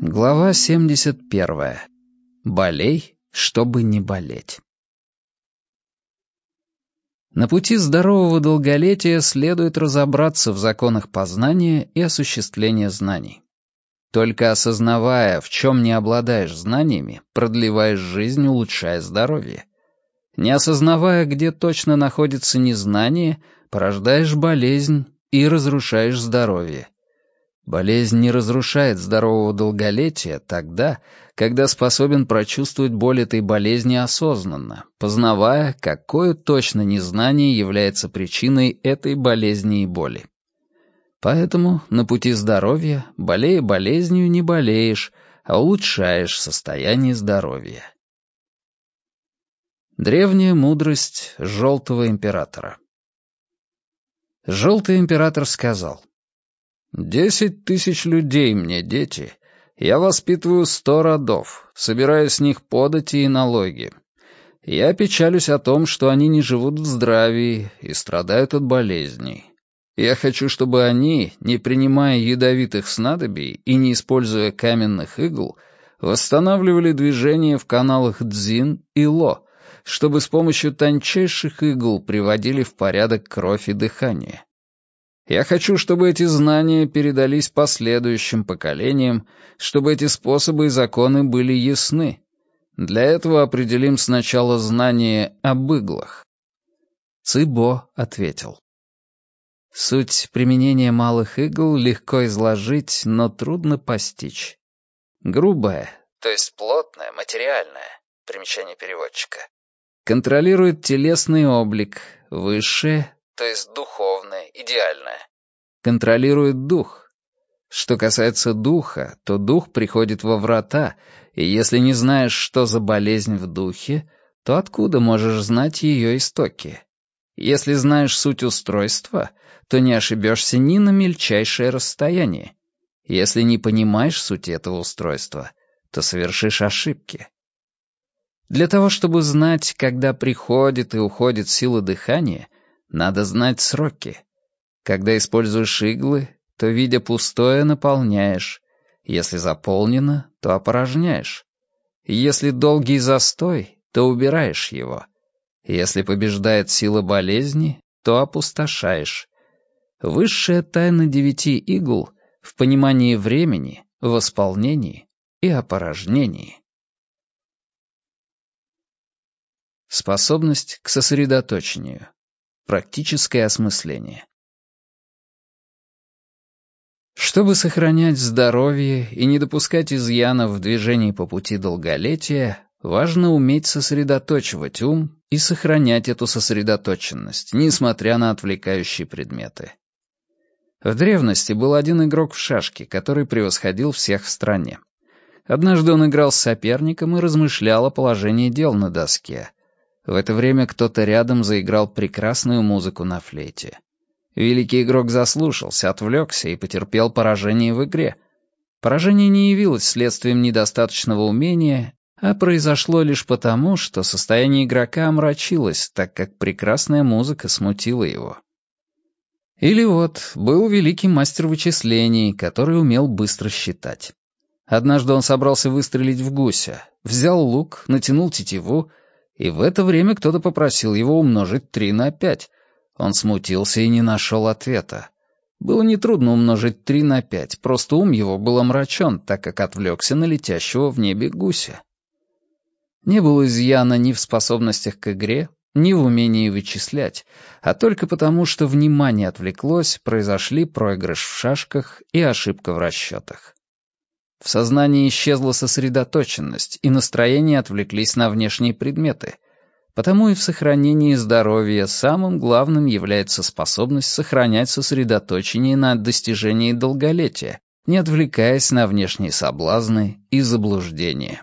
Глава 71. Болей, чтобы не болеть. На пути здорового долголетия следует разобраться в законах познания и осуществления знаний. Только осознавая, в чем не обладаешь знаниями, продлеваешь жизнь, улучшая здоровье. Не осознавая, где точно находится незнание, порождаешь болезнь и разрушаешь здоровье. Болезнь не разрушает здорового долголетия тогда, когда способен прочувствовать боль этой болезни осознанно, познавая, какое точно незнание является причиной этой болезни и боли. Поэтому на пути здоровья, болея болезнью, не болеешь, а улучшаешь состояние здоровья. Древняя мудрость Желтого Императора Желтый Император сказал — Десять тысяч людей мне, дети. Я воспитываю сто родов, собираю с них подати и налоги. Я печалюсь о том, что они не живут в здравии и страдают от болезней. Я хочу, чтобы они, не принимая ядовитых снадобий и не используя каменных игл, восстанавливали движение в каналах Дзин и Ло, чтобы с помощью тончайших игл приводили в порядок кровь и дыхание. Я хочу, чтобы эти знания передались последующим поколениям, чтобы эти способы и законы были ясны. Для этого определим сначала знание об иглах. Цибо ответил. Суть применения малых игл легко изложить, но трудно постичь. Грубая, то есть плотная, материальная, примечание переводчика, контролирует телесный облик, высшее то есть духовное, идеальное, контролирует дух. Что касается духа, то дух приходит во врата, и если не знаешь, что за болезнь в духе, то откуда можешь знать ее истоки? Если знаешь суть устройства, то не ошибешься ни на мельчайшее расстояние. Если не понимаешь суть этого устройства, то совершишь ошибки. Для того, чтобы знать, когда приходит и уходит сила дыхания, надо знать сроки. Когда используешь иглы, то, видя пустое, наполняешь. Если заполнено, то опорожняешь. Если долгий застой, то убираешь его. Если побеждает сила болезни, то опустошаешь. Высшая тайна девяти игл в понимании времени, восполнении и опорожнении. Способность к сосредоточению. Практическое осмысление. Чтобы сохранять здоровье и не допускать изъянов в движении по пути долголетия, важно уметь сосредоточивать ум и сохранять эту сосредоточенность, несмотря на отвлекающие предметы. В древности был один игрок в шашки, который превосходил всех в стране. Однажды он играл с соперником и размышлял о положении дел на доске — в это время кто-то рядом заиграл прекрасную музыку на флейте. Великий игрок заслушался, отвлекся и потерпел поражение в игре. Поражение не явилось следствием недостаточного умения, а произошло лишь потому, что состояние игрока омрачилось, так как прекрасная музыка смутила его. Или вот, был великий мастер вычислений, который умел быстро считать. Однажды он собрался выстрелить в гуся, взял лук, натянул тетиву — и в это время кто-то попросил его умножить три на пять. Он смутился и не нашел ответа. Было нетрудно умножить три на пять, просто ум его был омрачен, так как отвлекся на летящего в небе гуся. Не было изъяна ни в способностях к игре, ни в умении вычислять, а только потому, что внимание отвлеклось, произошли проигрыш в шашках и ошибка в расчетах. В сознании исчезла сосредоточенность, и настроения отвлеклись на внешние предметы. Потому и в сохранении здоровья самым главным является способность сохранять сосредоточение на достижении долголетия, не отвлекаясь на внешние соблазны и заблуждения.